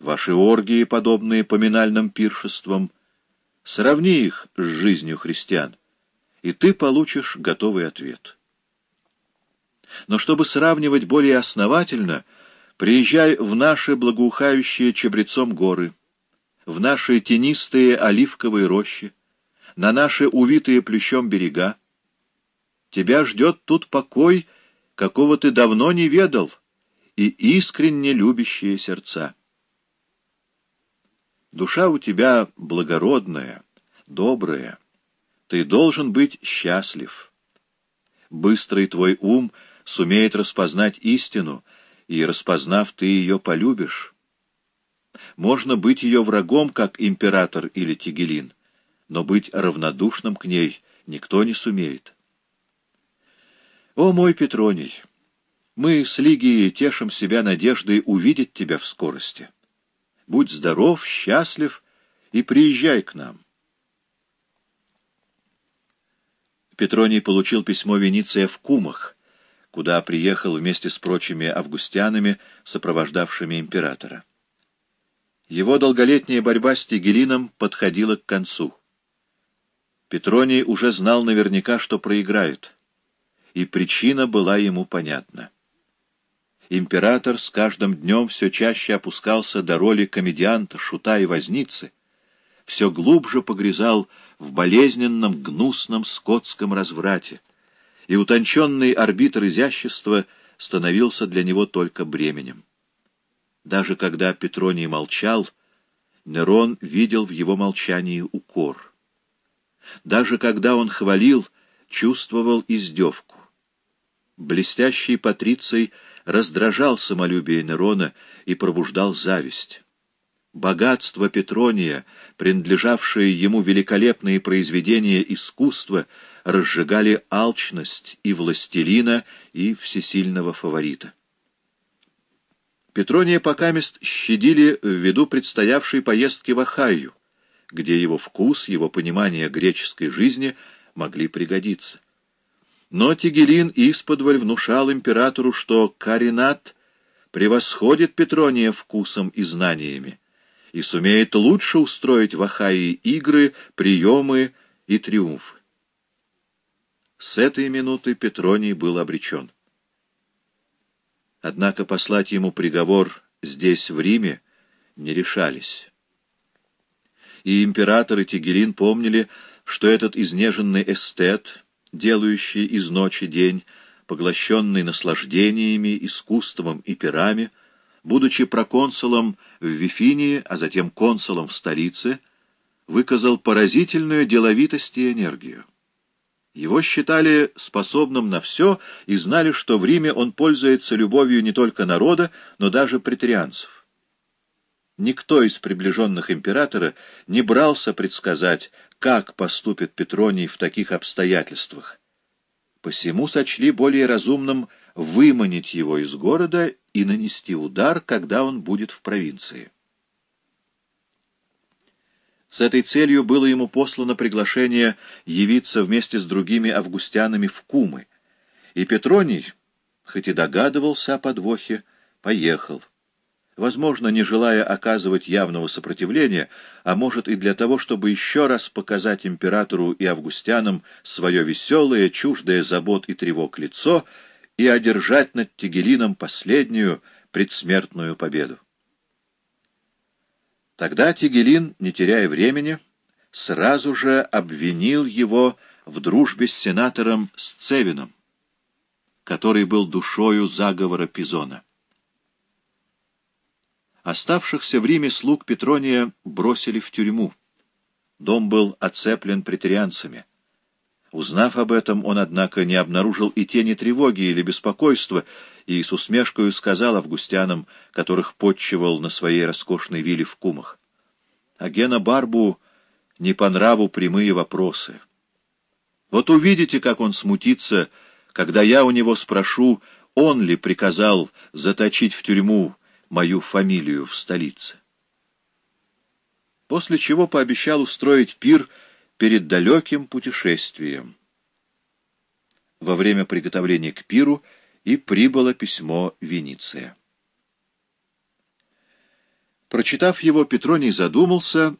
ваши оргии, подобные поминальным пиршествам. Сравни их с жизнью христиан, и ты получишь готовый ответ. Но чтобы сравнивать более основательно, приезжай в наши благоухающие чабрецом горы, в наши тенистые оливковые рощи, на наши увитые плющом берега. Тебя ждет тут покой, какого ты давно не ведал, и искренне любящие сердца. Душа у тебя благородная, добрая. Ты должен быть счастлив. Быстрый твой ум сумеет распознать истину, и, распознав, ты ее полюбишь. Можно быть ее врагом, как император или Тигелин, но быть равнодушным к ней никто не сумеет. О, мой Петроний! Мы с Лигией тешим себя надеждой увидеть тебя в скорости. Будь здоров, счастлив и приезжай к нам. Петроний получил письмо Вениция в Кумах, куда приехал вместе с прочими августянами, сопровождавшими императора. Его долголетняя борьба с Тигелином подходила к концу. Петроний уже знал наверняка, что проиграет, и причина была ему понятна. Император с каждым днем все чаще опускался до роли комедианта, шута и возницы, все глубже погрязал в болезненном, гнусном скотском разврате, и утонченный арбитр изящества становился для него только бременем. Даже когда Петроний молчал, Нерон видел в его молчании укор. Даже когда он хвалил, чувствовал издевку. Блестящий Патриций раздражал самолюбие Нерона и пробуждал зависть. Богатство Петрония, принадлежавшие ему великолепные произведения искусства, разжигали алчность и властелина, и всесильного фаворита. Петрония покамест щадили ввиду предстоявшей поездки в Ахайю, где его вкус, его понимание греческой жизни могли пригодиться. Но Тигелин исподволь внушал императору, что Каринат превосходит Петрония вкусом и знаниями и сумеет лучше устроить в Ахайи игры, приемы и триумфы. С этой минуты Петроний был обречен. Однако послать ему приговор здесь, в Риме, не решались. И император и Тигелин помнили, что этот изнеженный эстет, делающий из ночи день, поглощенный наслаждениями, искусством и пирами, будучи проконсулом в Вифинии, а затем консулом в столице, выказал поразительную деловитость и энергию. Его считали способным на все и знали, что в Риме он пользуется любовью не только народа, но даже претарианцев. Никто из приближенных императора не брался предсказать, как поступит Петроний в таких обстоятельствах. Посему сочли более разумным выманить его из города и нанести удар, когда он будет в провинции. С этой целью было ему послано приглашение явиться вместе с другими августянами в Кумы, и Петроний, хоть и догадывался о подвохе, поехал. Возможно, не желая оказывать явного сопротивления, а может и для того, чтобы еще раз показать императору и августянам свое веселое, чуждое забот и тревог лицо и одержать над Тигелином последнюю предсмертную победу. Тогда Тигелин, не теряя времени, сразу же обвинил его в дружбе с сенатором Сцевином, который был душою заговора Пизона. Оставшихся в Риме слуг Петрония бросили в тюрьму. Дом был оцеплен претерианцами. Узнав об этом, он, однако, не обнаружил и тени тревоги или беспокойства, и с усмешкою сказал августянам, которых подчивал на своей роскошной вилле в Кумах. А Гена Барбу не по нраву прямые вопросы. Вот увидите, как он смутится, когда я у него спрошу, он ли приказал заточить в тюрьму мою фамилию в столице. После чего пообещал устроить пир перед далеким путешествием. Во время приготовления к пиру и прибыло письмо Вениция. Прочитав его, Петроний задумался